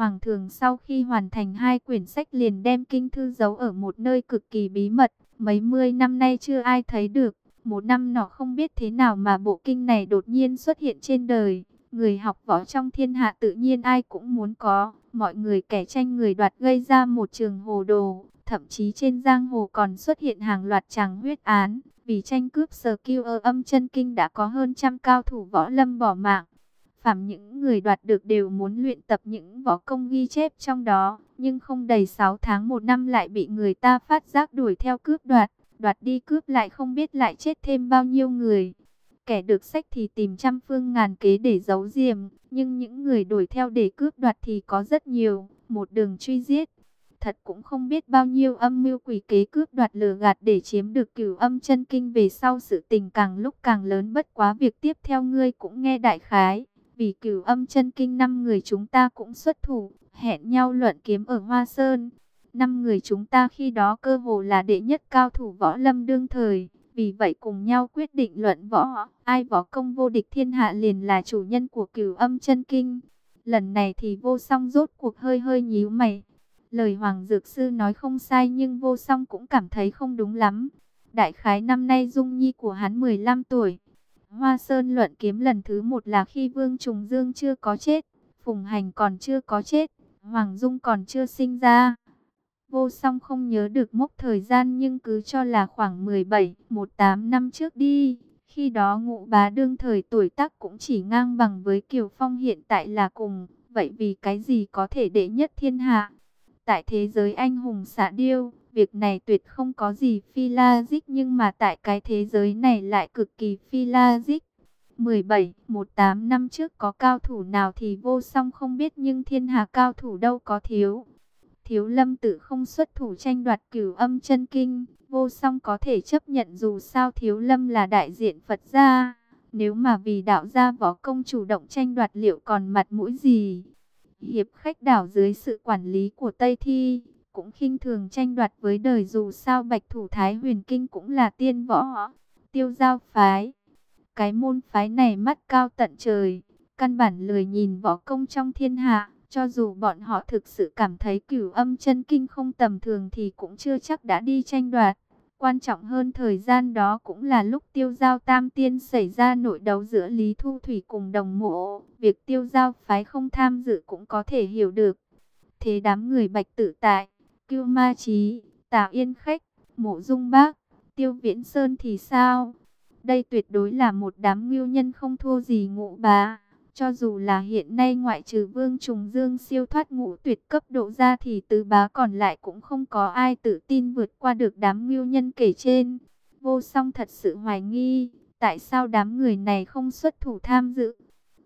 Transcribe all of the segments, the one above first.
Hoàng thường sau khi hoàn thành hai quyển sách liền đem kinh thư giấu ở một nơi cực kỳ bí mật, mấy mươi năm nay chưa ai thấy được. Một năm nọ không biết thế nào mà bộ kinh này đột nhiên xuất hiện trên đời. Người học võ trong thiên hạ tự nhiên ai cũng muốn có. Mọi người kẻ tranh người đoạt gây ra một trường hồ đồ. Thậm chí trên giang hồ còn xuất hiện hàng loạt tràng huyết án. Vì tranh cướp sờ kiêu ơ âm chân kinh đã có hơn trăm cao thủ võ lâm bỏ mạng. Phạm những người đoạt được đều muốn luyện tập những võ công ghi chép trong đó. Nhưng không đầy 6 tháng một năm lại bị người ta phát giác đuổi theo cướp đoạt đoạt đi cướp lại không biết lại chết thêm bao nhiêu người. Kẻ được sách thì tìm trăm phương ngàn kế để giấu diềm, nhưng những người đuổi theo để cướp đoạt thì có rất nhiều, một đường truy giết. Thật cũng không biết bao nhiêu âm mưu quỷ kế cướp đoạt lừa gạt để chiếm được cửu âm chân kinh về sau sự tình càng lúc càng lớn bất quá việc tiếp theo ngươi cũng nghe đại khái. Vì cửu âm chân kinh năm người chúng ta cũng xuất thủ, hẹn nhau luận kiếm ở Hoa Sơn. Năm người chúng ta khi đó cơ hồ là đệ nhất cao thủ võ lâm đương thời. Vì vậy cùng nhau quyết định luận võ, ai võ công vô địch thiên hạ liền là chủ nhân của cửu âm chân kinh. Lần này thì vô song rốt cuộc hơi hơi nhíu mày. Lời Hoàng Dược Sư nói không sai nhưng vô song cũng cảm thấy không đúng lắm. Đại khái năm nay Dung Nhi của hắn 15 tuổi. Hoa Sơn luận kiếm lần thứ một là khi Vương Trùng Dương chưa có chết. Phùng Hành còn chưa có chết. Hoàng Dung còn chưa sinh ra. Vô song không nhớ được mốc thời gian nhưng cứ cho là khoảng 17, 18 năm trước đi. Khi đó ngụ bá đương thời tuổi tác cũng chỉ ngang bằng với Kiều Phong hiện tại là cùng. Vậy vì cái gì có thể đệ nhất thiên hạ? Tại thế giới anh hùng xạ điêu, việc này tuyệt không có gì phi la dích nhưng mà tại cái thế giới này lại cực kỳ phi la dích. 17, 18 năm trước có cao thủ nào thì vô song không biết nhưng thiên hạ cao thủ đâu có thiếu. Thiếu lâm tự không xuất thủ tranh đoạt cửu âm chân kinh, vô song có thể chấp nhận dù sao thiếu lâm là đại diện Phật gia. Nếu mà vì đạo gia võ công chủ động tranh đoạt liệu còn mặt mũi gì? Hiệp khách đảo dưới sự quản lý của Tây Thi, cũng khinh thường tranh đoạt với đời dù sao bạch thủ thái huyền kinh cũng là tiên võ. Tiêu giao phái, cái môn phái này mắt cao tận trời, căn bản lười nhìn võ công trong thiên hạ cho dù bọn họ thực sự cảm thấy cửu âm chân kinh không tầm thường thì cũng chưa chắc đã đi tranh đoạt. Quan trọng hơn thời gian đó cũng là lúc tiêu giao tam tiên xảy ra nội đấu giữa Lý Thu Thủy cùng đồng mộ. Việc tiêu giao phái không tham dự cũng có thể hiểu được. Thế đám người bạch tử tại, cưu ma Chí, Tả yên khách, mộ dung bác, tiêu viễn sơn thì sao? Đây tuyệt đối là một đám ngưu nhân không thua gì ngũ bá. Cho dù là hiện nay ngoại trừ Vương Trùng Dương siêu thoát ngũ tuyệt cấp độ ra thì tứ bá còn lại cũng không có ai tự tin vượt qua được đám ngưu nhân kể trên. Vô song thật sự hoài nghi, tại sao đám người này không xuất thủ tham dự?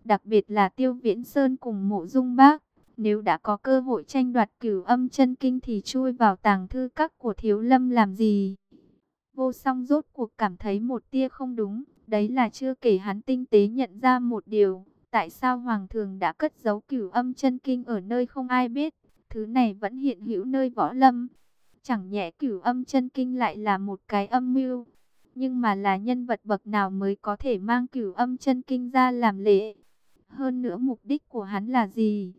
Đặc biệt là Tiêu Viễn Sơn cùng mộ dung bác. Nếu đã có cơ hội tranh đoạt cửu âm chân kinh thì chui vào tàng thư các của thiếu lâm làm gì? Vô song rốt cuộc cảm thấy một tia không đúng. Đấy là chưa kể hắn tinh tế nhận ra một điều Tại sao Hoàng thường đã cất giấu cửu âm chân kinh ở nơi không ai biết? Thứ này vẫn hiện hữu nơi võ lâm. Chẳng nhẽ cửu âm chân kinh lại là một cái âm mưu. Nhưng mà là nhân vật bậc nào mới có thể mang cửu âm chân kinh ra làm lễ? Hơn nữa mục đích của hắn là gì?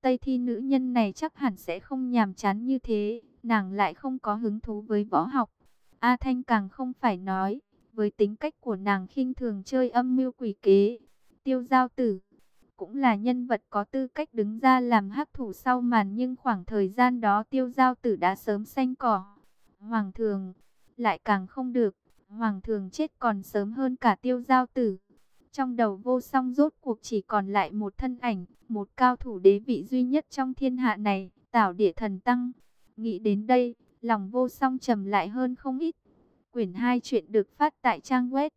Tây thi nữ nhân này chắc hẳn sẽ không nhàm chán như thế. Nàng lại không có hứng thú với võ học. A Thanh càng không phải nói. Với tính cách của nàng khinh thường chơi âm mưu quỷ kế Tiêu Giao Tử cũng là nhân vật có tư cách đứng ra làm hắc thủ sau màn nhưng khoảng thời gian đó Tiêu Giao Tử đã sớm xanh cỏ. Hoàng thường lại càng không được, Hoàng thường chết còn sớm hơn cả Tiêu Giao Tử. Trong đầu vô song rốt cuộc chỉ còn lại một thân ảnh, một cao thủ đế vị duy nhất trong thiên hạ này, Tảo Địa Thần Tăng. Nghĩ đến đây, lòng vô song trầm lại hơn không ít. Quyển 2 chuyện được phát tại trang web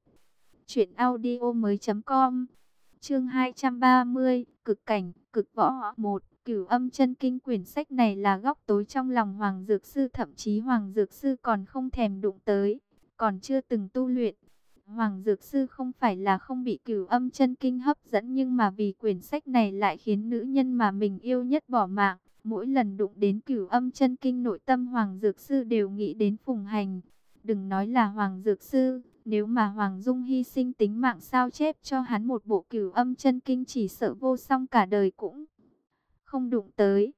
truyện audio mới.com Chương 230, cực cảnh, cực võ một Cửu âm chân kinh quyển sách này là góc tối trong lòng Hoàng Dược Sư Thậm chí Hoàng Dược Sư còn không thèm đụng tới Còn chưa từng tu luyện Hoàng Dược Sư không phải là không bị cửu âm chân kinh hấp dẫn Nhưng mà vì quyển sách này lại khiến nữ nhân mà mình yêu nhất bỏ mạng Mỗi lần đụng đến cửu âm chân kinh nội tâm Hoàng Dược Sư đều nghĩ đến phùng hành Đừng nói là Hoàng Dược Sư, nếu mà Hoàng Dung hy sinh tính mạng sao chép cho hắn một bộ cửu âm chân kinh chỉ sợ vô song cả đời cũng không đụng tới.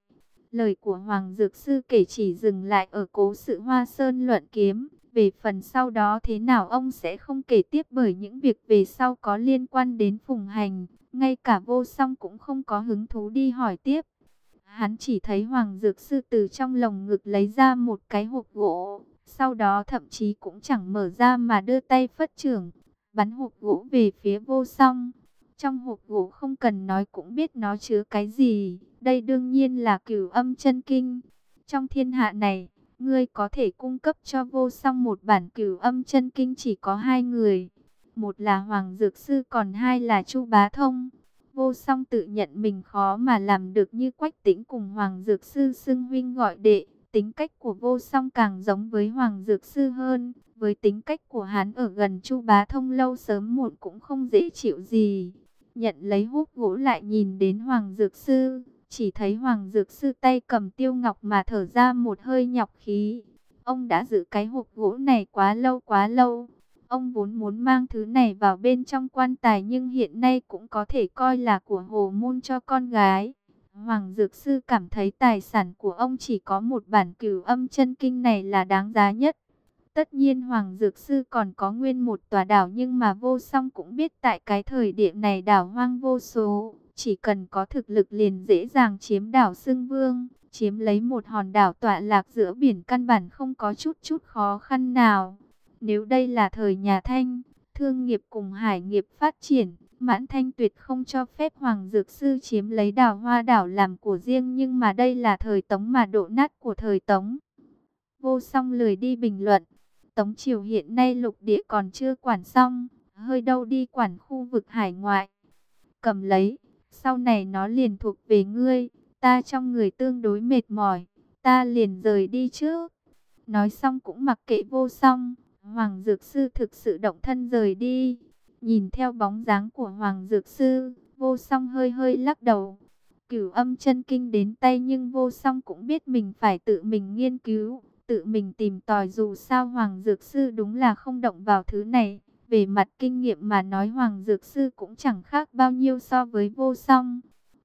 Lời của Hoàng Dược Sư kể chỉ dừng lại ở cố sự Hoa Sơn luận kiếm. Về phần sau đó thế nào ông sẽ không kể tiếp bởi những việc về sau có liên quan đến phùng hành. Ngay cả vô song cũng không có hứng thú đi hỏi tiếp. Hắn chỉ thấy Hoàng Dược Sư từ trong lồng ngực lấy ra một cái hộp gỗ. Sau đó thậm chí cũng chẳng mở ra mà đưa tay phất trưởng. Bắn hộp gỗ về phía vô song. Trong hộp gỗ không cần nói cũng biết nó chứa cái gì. Đây đương nhiên là cửu âm chân kinh. Trong thiên hạ này, ngươi có thể cung cấp cho vô song một bản cửu âm chân kinh chỉ có hai người. Một là Hoàng Dược Sư, còn hai là Chu Bá Thông. Vô song tự nhận mình khó mà làm được như Quách Tĩnh cùng Hoàng Dược Sư xưng huynh gọi đệ. Tính cách của vô song càng giống với Hoàng Dược Sư hơn. Với tính cách của hắn ở gần Chu Bá Thông lâu sớm muộn cũng không dễ chịu gì. Nhận lấy hút gỗ lại nhìn đến Hoàng Dược Sư. Chỉ thấy Hoàng Dược Sư tay cầm tiêu ngọc mà thở ra một hơi nhọc khí. Ông đã giữ cái hộp gỗ này quá lâu quá lâu. Ông vốn muốn mang thứ này vào bên trong quan tài nhưng hiện nay cũng có thể coi là của hồ môn cho con gái. Hoàng Dược Sư cảm thấy tài sản của ông chỉ có một bản cửu âm chân kinh này là đáng giá nhất. Tất nhiên Hoàng Dược Sư còn có nguyên một tòa đảo nhưng mà vô song cũng biết tại cái thời điểm này đảo hoang vô số. Chỉ cần có thực lực liền dễ dàng chiếm đảo Sưng Vương, chiếm lấy một hòn đảo tọa lạc giữa biển căn bản không có chút chút khó khăn nào. Nếu đây là thời nhà Thanh, thương nghiệp cùng hải nghiệp phát triển, mãn thanh tuyệt không cho phép Hoàng Dược Sư chiếm lấy đảo hoa đảo làm của riêng nhưng mà đây là thời Tống mà độ nát của thời Tống. Vô song lười đi bình luận, Tống Triều hiện nay lục địa còn chưa quản xong, hơi đâu đi quản khu vực hải ngoại. Cầm lấy, sau này nó liền thuộc về ngươi, ta trong người tương đối mệt mỏi, ta liền rời đi trước. Nói xong cũng mặc kệ vô song, Hoàng Dược Sư thực sự động thân rời đi. Nhìn theo bóng dáng của Hoàng Dược Sư, vô song hơi hơi lắc đầu. Cửu âm chân kinh đến tay nhưng vô song cũng biết mình phải tự mình nghiên cứu, tự mình tìm tòi dù sao Hoàng Dược Sư đúng là không động vào thứ này. Về mặt kinh nghiệm mà nói Hoàng Dược Sư cũng chẳng khác bao nhiêu so với vô song.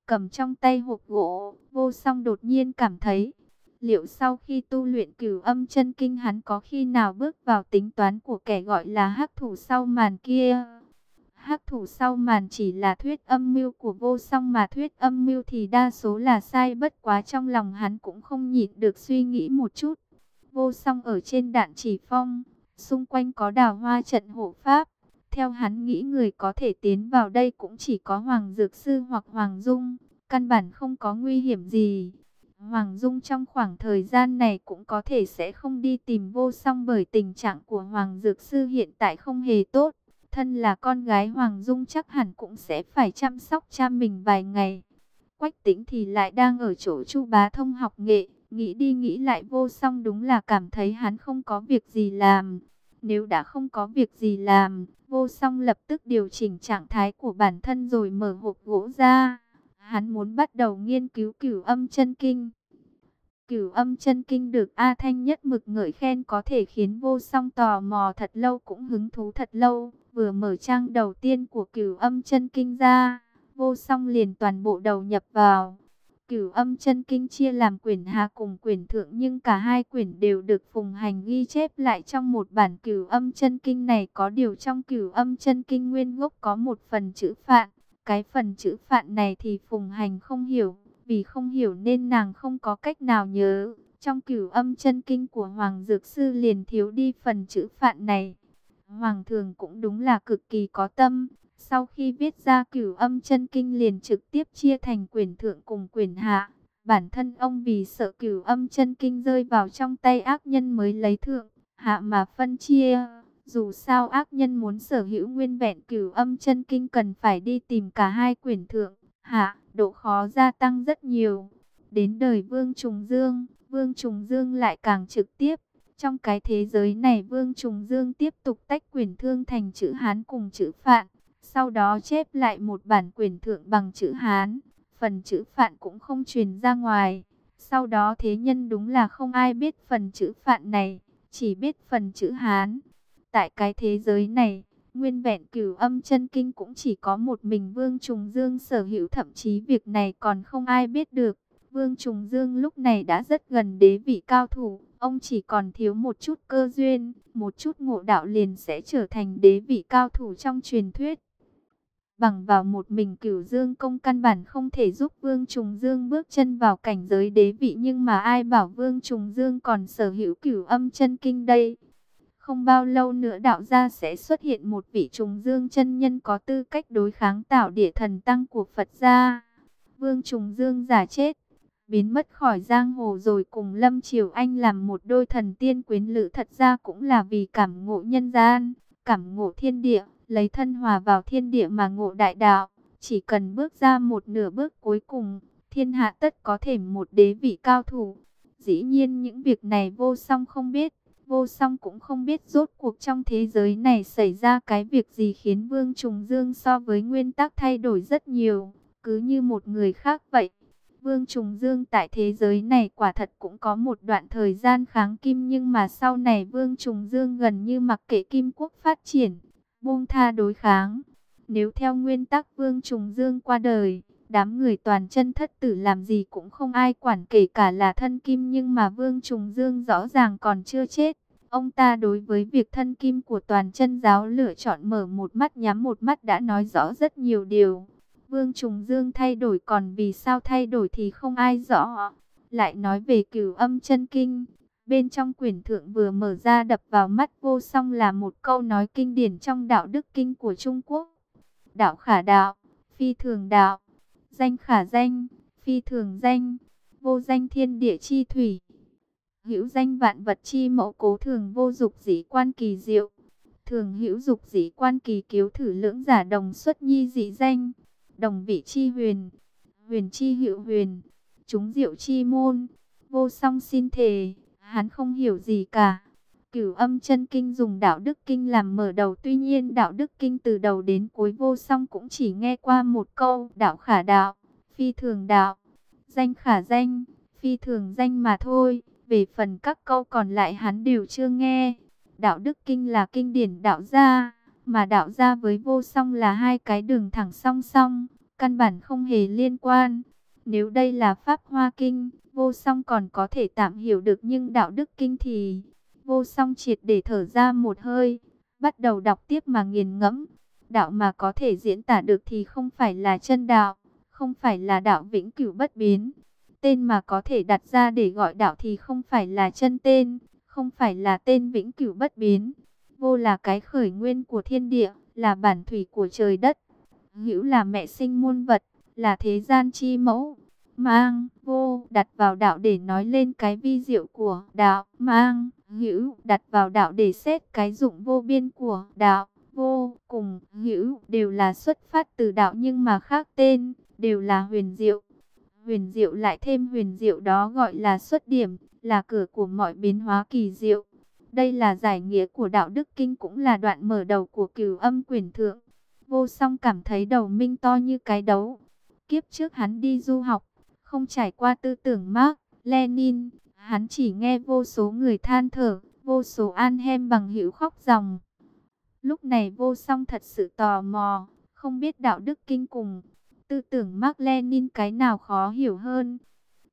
Cầm trong tay hộp gỗ, vô song đột nhiên cảm thấy, liệu sau khi tu luyện cửu âm chân kinh hắn có khi nào bước vào tính toán của kẻ gọi là hắc thủ sau màn kia? Hắc thủ sau màn chỉ là thuyết âm mưu của vô song mà thuyết âm mưu thì đa số là sai bất quá trong lòng hắn cũng không nhịn được suy nghĩ một chút. Vô song ở trên đạn chỉ phong, Xung quanh có đào hoa trận hộ pháp. Theo hắn nghĩ người có thể tiến vào đây cũng chỉ có Hoàng Dược Sư hoặc Hoàng Dung. Căn bản không có nguy hiểm gì. Hoàng Dung trong khoảng thời gian này cũng có thể sẽ không đi tìm vô song bởi tình trạng của Hoàng Dược Sư hiện tại không hề tốt. Thân là con gái Hoàng Dung chắc hẳn cũng sẽ phải chăm sóc cha mình vài ngày. Quách tĩnh thì lại đang ở chỗ Chu Bá Thông học nghệ. Nghĩ đi nghĩ lại vô song đúng là cảm thấy hắn không có việc gì làm. Nếu đã không có việc gì làm, vô song lập tức điều chỉnh trạng thái của bản thân rồi mở hộp gỗ ra. Hắn muốn bắt đầu nghiên cứu cửu âm chân kinh. Cửu âm chân kinh được A Thanh nhất mực ngợi khen có thể khiến vô song tò mò thật lâu cũng hứng thú thật lâu. Vừa mở trang đầu tiên của cửu âm chân kinh ra, vô song liền toàn bộ đầu nhập vào. Cửu âm chân kinh chia làm quyển hạ cùng quyển thượng nhưng cả hai quyển đều được phùng hành ghi chép lại trong một bản cửu âm chân kinh này có điều trong cửu âm chân kinh nguyên gốc có một phần chữ phạn. Cái phần chữ phạn này thì phùng hành không hiểu, vì không hiểu nên nàng không có cách nào nhớ. Trong cửu âm chân kinh của Hoàng Dược Sư liền thiếu đi phần chữ phạn này. Hoàng thường cũng đúng là cực kỳ có tâm, sau khi viết ra cửu âm chân kinh liền trực tiếp chia thành quyền thượng cùng quyền hạ. Bản thân ông vì sợ cửu âm chân kinh rơi vào trong tay ác nhân mới lấy thượng, hạ mà phân chia. Dù sao ác nhân muốn sở hữu nguyên vẹn cửu âm chân kinh cần phải đi tìm cả hai quyền thượng, hạ, độ khó gia tăng rất nhiều. Đến đời Vương Trùng Dương, Vương Trùng Dương lại càng trực tiếp. Trong cái thế giới này Vương Trùng Dương tiếp tục tách quyền thương thành chữ Hán cùng chữ Phạn. Sau đó chép lại một bản quyền thượng bằng chữ Hán, phần chữ phạn cũng không truyền ra ngoài. Sau đó thế nhân đúng là không ai biết phần chữ phạn này, chỉ biết phần chữ Hán. Tại cái thế giới này, Nguyên vẹn cửu âm chân kinh cũng chỉ có một mình Vương Trùng Dương sở hữu thậm chí việc này còn không ai biết được. Vương Trùng Dương lúc này đã rất gần đế vị cao thủ, ông chỉ còn thiếu một chút cơ duyên, một chút ngộ đạo liền sẽ trở thành đế vị cao thủ trong truyền thuyết. Bằng vào một mình cửu dương công căn bản không thể giúp Vương Trùng Dương bước chân vào cảnh giới đế vị nhưng mà ai bảo Vương Trùng Dương còn sở hữu cửu âm chân kinh đây. Không bao lâu nữa đạo gia sẽ xuất hiện một vị trùng dương chân nhân có tư cách đối kháng tạo địa thần tăng của Phật gia. Vương Trùng Dương giả chết, biến mất khỏi giang hồ rồi cùng Lâm Triều Anh làm một đôi thần tiên quyến lữ thật ra cũng là vì cảm ngộ nhân gian, cảm ngộ thiên địa, lấy thân hòa vào thiên địa mà ngộ đại đạo. Chỉ cần bước ra một nửa bước cuối cùng, thiên hạ tất có thể một đế vị cao thủ. Dĩ nhiên những việc này vô song không biết, vô song cũng không biết rốt cuộc trong thế giới này xảy ra cái việc gì khiến Vương Trùng Dương so với nguyên tắc thay đổi rất nhiều, cứ như một người khác vậy. Vương Trùng Dương tại thế giới này quả thật cũng có một đoạn thời gian kháng kim nhưng mà sau này Vương Trùng Dương gần như mặc kệ kim quốc phát triển, buông tha đối kháng. Nếu theo nguyên tắc Vương Trùng Dương qua đời, đám người toàn chân thất tử làm gì cũng không ai quản kể cả là thân kim nhưng mà Vương Trùng Dương rõ ràng còn chưa chết. Ông ta đối với việc thân kim của toàn chân giáo lựa chọn mở một mắt nhắm một mắt đã nói rõ rất nhiều điều. Vương Trùng Dương thay đổi còn vì sao thay đổi thì không ai rõ. Lại nói về cửu âm chân kinh. Bên trong quyển thượng vừa mở ra đập vào mắt vô song là một câu nói kinh điển trong đạo đức kinh của Trung Quốc. Đạo khả đạo, phi thường đạo, danh khả danh, phi thường danh, vô danh thiên địa chi thủy. Hữu danh vạn vật chi mẫu cố thường vô dục dĩ quan kỳ diệu. Thường hữu dục dĩ quan kỳ cứu thử lưỡng giả đồng xuất nhi dị danh đồng vị chi huyền, huyền chi hữu huyền, chúng diệu chi môn, vô song xin thề, hắn không hiểu gì cả. Cửu âm chân kinh dùng đạo đức kinh làm mở đầu tuy nhiên đạo đức kinh từ đầu đến cuối vô song cũng chỉ nghe qua một câu đạo khả đạo, phi thường đạo, danh khả danh, phi thường danh mà thôi. Về phần các câu còn lại hắn đều chưa nghe. Đạo đức kinh là kinh điển đạo gia mà đạo gia với vô song là hai cái đường thẳng song song, căn bản không hề liên quan. Nếu đây là Pháp Hoa Kinh, vô song còn có thể tạm hiểu được nhưng đạo đức kinh thì vô song triệt để thở ra một hơi, bắt đầu đọc tiếp mà nghiền ngẫm. Đạo mà có thể diễn tả được thì không phải là chân đạo, không phải là đạo vĩnh cửu bất biến. Tên mà có thể đặt ra để gọi đạo thì không phải là chân tên, không phải là tên vĩnh cửu bất biến Vô là cái khởi nguyên của thiên địa, là bản thủy của trời đất. Hữu là mẹ sinh muôn vật, là thế gian chi mẫu. Mang, vô, đặt vào đạo để nói lên cái vi diệu của đạo. Mang, hữu, đặt vào đạo để xét cái dụng vô biên của đạo. Vô, cùng, hữu, đều là xuất phát từ đạo nhưng mà khác tên, đều là huyền diệu. Huyền diệu lại thêm huyền diệu đó gọi là xuất điểm, là cửa của mọi biến hóa kỳ diệu. Đây là giải nghĩa của đạo đức kinh cũng là đoạn mở đầu của cửu âm quyền thượng. Vô song cảm thấy đầu minh to như cái đấu. Kiếp trước hắn đi du học, không trải qua tư tưởng Mark, Lenin. Hắn chỉ nghe vô số người than thở, vô số an hem bằng hữu khóc ròng. Lúc này vô song thật sự tò mò, không biết đạo đức kinh cùng. Tư tưởng Mark Lenin cái nào khó hiểu hơn,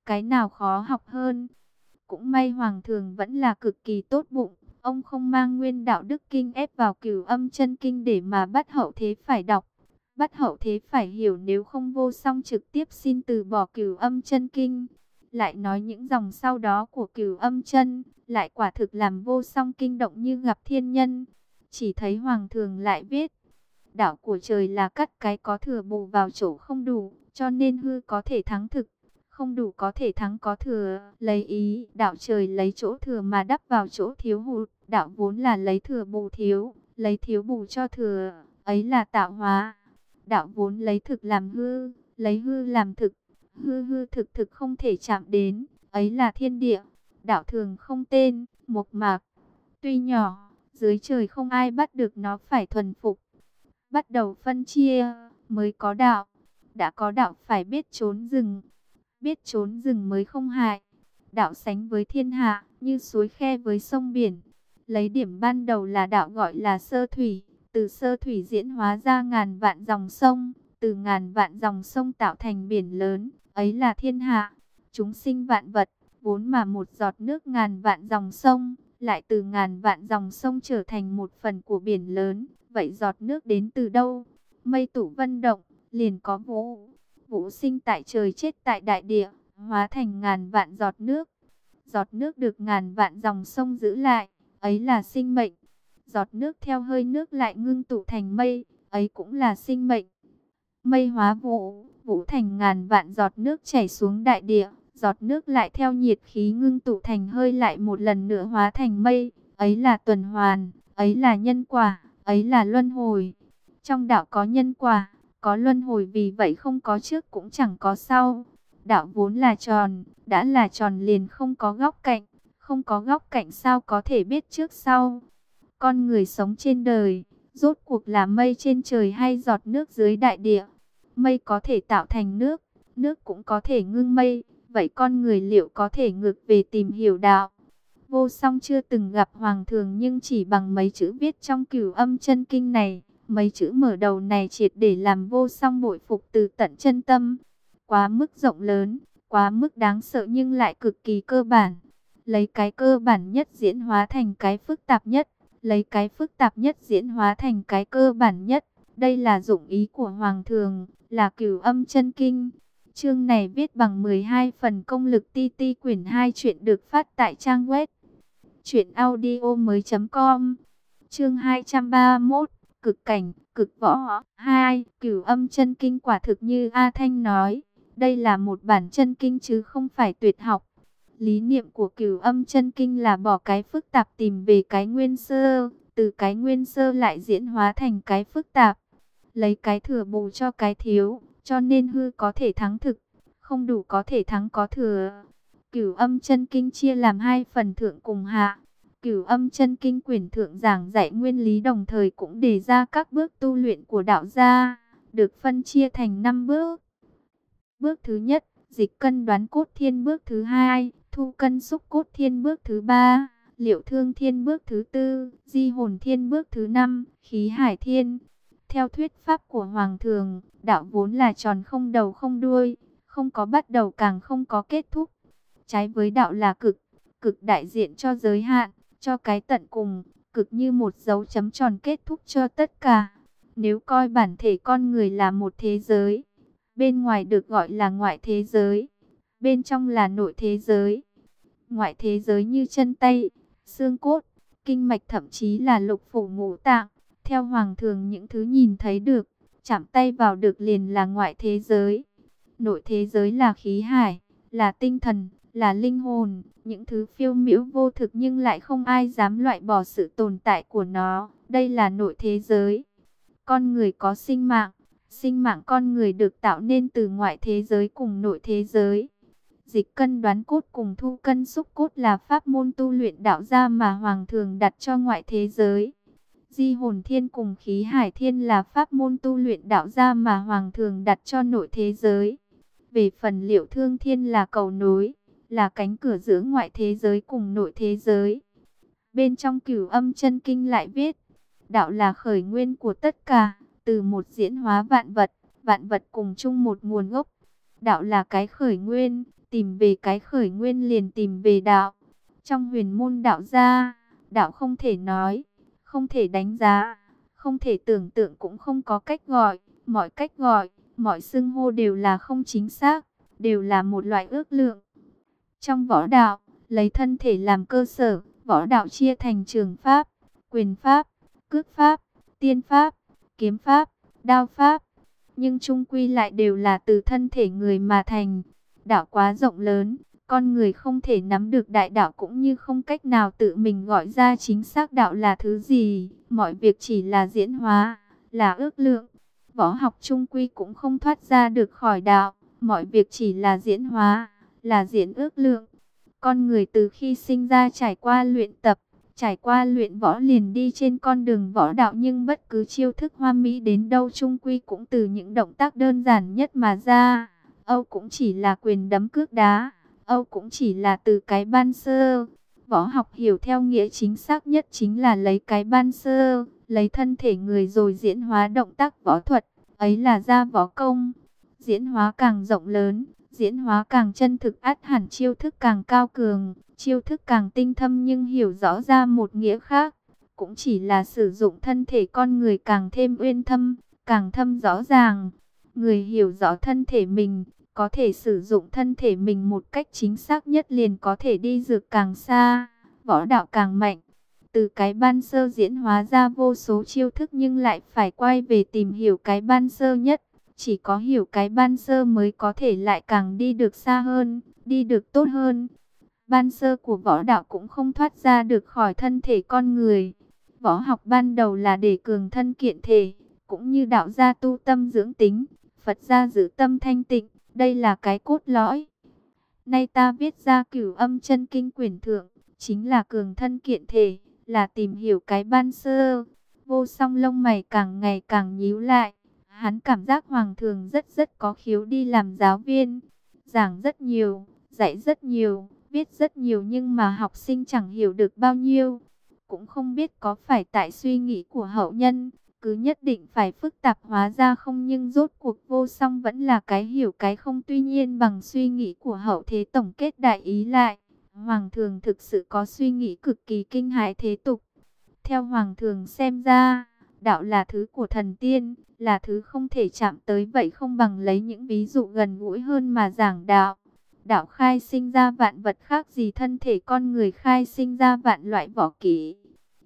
cái nào khó học hơn. Cũng may Hoàng thường vẫn là cực kỳ tốt bụng. Ông không mang nguyên đạo đức kinh ép vào cửu âm chân kinh để mà bắt hậu thế phải đọc. Bắt hậu thế phải hiểu nếu không vô song trực tiếp xin từ bỏ cửu âm chân kinh. Lại nói những dòng sau đó của cửu âm chân, lại quả thực làm vô song kinh động như gặp thiên nhân. Chỉ thấy Hoàng thường lại viết, đạo của trời là cắt cái có thừa bù vào chỗ không đủ, cho nên hư có thể thắng thực không đủ có thể thắng có thừa, lấy ý, đạo trời lấy chỗ thừa mà đắp vào chỗ thiếu hụt, đạo vốn là lấy thừa bù thiếu, lấy thiếu bù cho thừa, ấy là tạo hóa. Đạo vốn lấy thực làm hư, lấy hư làm thực, hư hư thực thực không thể chạm đến, ấy là thiên địa. Đạo thường không tên, mộc mạc, tuy nhỏ, dưới trời không ai bắt được nó phải thuần phục. Bắt đầu phân chia, mới có đạo, đã có đạo phải biết trốn rừng biết trốn rừng mới không hại. Đạo sánh với thiên hạ, như suối khe với sông biển. Lấy điểm ban đầu là đạo gọi là sơ thủy, từ sơ thủy diễn hóa ra ngàn vạn dòng sông, từ ngàn vạn dòng sông tạo thành biển lớn, ấy là thiên hạ. Chúng sinh vạn vật, vốn mà một giọt nước ngàn vạn dòng sông, lại từ ngàn vạn dòng sông trở thành một phần của biển lớn. Vậy giọt nước đến từ đâu? Mây tụ vân động, liền có vũ. Vũ sinh tại trời chết tại đại địa, hóa thành ngàn vạn giọt nước. Giọt nước được ngàn vạn dòng sông giữ lại, ấy là sinh mệnh. Giọt nước theo hơi nước lại ngưng tụ thành mây, ấy cũng là sinh mệnh. Mây hóa vũ, vũ thành ngàn vạn giọt nước chảy xuống đại địa, giọt nước lại theo nhiệt khí ngưng tụ thành hơi lại một lần nữa hóa thành mây, ấy là tuần hoàn, ấy là nhân quả, ấy là luân hồi. Trong đạo có nhân quả, có luân hồi vì vậy không có trước cũng chẳng có sau. Đạo vốn là tròn, đã là tròn liền không có góc cạnh, không có góc cạnh sao có thể biết trước sau. Con người sống trên đời, rốt cuộc là mây trên trời hay giọt nước dưới đại địa. Mây có thể tạo thành nước, nước cũng có thể ngưng mây. Vậy con người liệu có thể ngược về tìm hiểu đạo? Vô song chưa từng gặp hoàng thường nhưng chỉ bằng mấy chữ viết trong cửu âm chân kinh này, mấy chữ mở đầu này triệt để làm vô song bội phục từ tận chân tâm. Quá mức rộng lớn, quá mức đáng sợ nhưng lại cực kỳ cơ bản. Lấy cái cơ bản nhất diễn hóa thành cái phức tạp nhất, lấy cái phức tạp nhất diễn hóa thành cái cơ bản nhất. Đây là dụng ý của Hoàng thường, là cửu âm chân kinh. Chương này viết bằng 12 phần công lực ti ti quyển 2 chuyện được phát tại trang web truyệnaudiomoi.com. Chương 231, cực cảnh, cực võ 2, Cửu Âm chân kinh quả thực như A Thanh nói, đây là một bản chân kinh chứ không phải tuyệt học. Lý niệm của Cửu Âm chân kinh là bỏ cái phức tạp tìm về cái nguyên sơ, từ cái nguyên sơ lại diễn hóa thành cái phức tạp, lấy cái thừa bù cho cái thiếu cho nên hư có thể thắng thực, không đủ có thể thắng có thừa. Cửu âm chân kinh chia làm hai phần thượng cùng hạ. Cửu âm chân kinh quyển thượng giảng dạy nguyên lý đồng thời cũng đề ra các bước tu luyện của đạo gia, được phân chia thành 5 bước. Bước thứ nhất, dịch cân đoán cốt thiên bước thứ hai, thu cân xúc cốt thiên bước thứ ba, liệu thương thiên bước thứ tư, di hồn thiên bước thứ năm, khí hải thiên. Theo thuyết pháp của Hoàng thường, đạo vốn là tròn không đầu không đuôi, không có bắt đầu càng không có kết thúc. Trái với đạo là cực, cực đại diện cho giới hạn, cho cái tận cùng, cực như một dấu chấm tròn kết thúc cho tất cả. Nếu coi bản thể con người là một thế giới, bên ngoài được gọi là ngoại thế giới, bên trong là nội thế giới. Ngoại thế giới như chân tay, xương cốt, kinh mạch thậm chí là lục phủ ngũ tạng, theo Hoàng thường những thứ nhìn thấy được, chạm tay vào được liền là ngoại thế giới. Nội thế giới là khí hải, là tinh thần, là linh hồn, những thứ phiêu miễu vô thực nhưng lại không ai dám loại bỏ sự tồn tại của nó. Đây là nội thế giới. Con người có sinh mạng, sinh mạng con người được tạo nên từ ngoại thế giới cùng nội thế giới. Dịch cân đoán cốt cùng thu cân xúc cốt là pháp môn tu luyện đạo gia mà Hoàng thường đặt cho ngoại thế giới. Di hồn thiên cùng khí hải thiên là pháp môn tu luyện đạo gia mà Hoàng thường đặt cho nội thế giới. Về phần liệu thương thiên là cầu nối, là cánh cửa giữa ngoại thế giới cùng nội thế giới. Bên trong cửu âm chân kinh lại viết, đạo là khởi nguyên của tất cả, từ một diễn hóa vạn vật, vạn vật cùng chung một nguồn gốc. Đạo là cái khởi nguyên, tìm về cái khởi nguyên liền tìm về đạo. Trong huyền môn đạo gia, đạo không thể nói, không thể đánh giá, không thể tưởng tượng cũng không có cách gọi, mọi cách gọi, mọi xưng hô đều là không chính xác, đều là một loại ước lượng. Trong võ đạo, lấy thân thể làm cơ sở, võ đạo chia thành trường pháp, quyền pháp, cước pháp, tiên pháp, kiếm pháp, đao pháp, nhưng chung quy lại đều là từ thân thể người mà thành. Đạo quá rộng lớn, con người không thể nắm được đại đạo cũng như không cách nào tự mình gọi ra chính xác đạo là thứ gì. Mọi việc chỉ là diễn hóa, là ước lượng. Võ học trung quy cũng không thoát ra được khỏi đạo. Mọi việc chỉ là diễn hóa, là diễn ước lượng. Con người từ khi sinh ra trải qua luyện tập, trải qua luyện võ liền đi trên con đường võ đạo nhưng bất cứ chiêu thức hoa mỹ đến đâu trung quy cũng từ những động tác đơn giản nhất mà ra. Âu cũng chỉ là quyền đấm cước đá Âu cũng chỉ là từ cái ban sơ. Võ học hiểu theo nghĩa chính xác nhất chính là lấy cái ban sơ, lấy thân thể người rồi diễn hóa động tác võ thuật, ấy là ra võ công. Diễn hóa càng rộng lớn, diễn hóa càng chân thực át hẳn chiêu thức càng cao cường, chiêu thức càng tinh thâm nhưng hiểu rõ ra một nghĩa khác. Cũng chỉ là sử dụng thân thể con người càng thêm uyên thâm, càng thâm rõ ràng. Người hiểu rõ thân thể mình, có thể sử dụng thân thể mình một cách chính xác nhất liền có thể đi dược càng xa, võ đạo càng mạnh. Từ cái ban sơ diễn hóa ra vô số chiêu thức nhưng lại phải quay về tìm hiểu cái ban sơ nhất. Chỉ có hiểu cái ban sơ mới có thể lại càng đi được xa hơn, đi được tốt hơn. Ban sơ của võ đạo cũng không thoát ra được khỏi thân thể con người. Võ học ban đầu là để cường thân kiện thể, cũng như đạo gia tu tâm dưỡng tính, Phật gia giữ tâm thanh tịnh, đây là cái cốt lõi. Nay ta viết ra cửu âm chân kinh quyển thượng, chính là cường thân kiện thể, là tìm hiểu cái ban sơ. Vô song lông mày càng ngày càng nhíu lại, hắn cảm giác hoàng thường rất rất có khiếu đi làm giáo viên, giảng rất nhiều, dạy rất nhiều, viết rất nhiều nhưng mà học sinh chẳng hiểu được bao nhiêu. Cũng không biết có phải tại suy nghĩ của hậu nhân, cứ nhất định phải phức tạp hóa ra không nhưng rốt cuộc vô song vẫn là cái hiểu cái không tuy nhiên bằng suy nghĩ của hậu thế tổng kết đại ý lại. Hoàng thường thực sự có suy nghĩ cực kỳ kinh hãi thế tục. Theo Hoàng thường xem ra, đạo là thứ của thần tiên, là thứ không thể chạm tới vậy không bằng lấy những ví dụ gần gũi hơn mà giảng đạo. Đạo khai sinh ra vạn vật khác gì thân thể con người khai sinh ra vạn loại võ kỹ.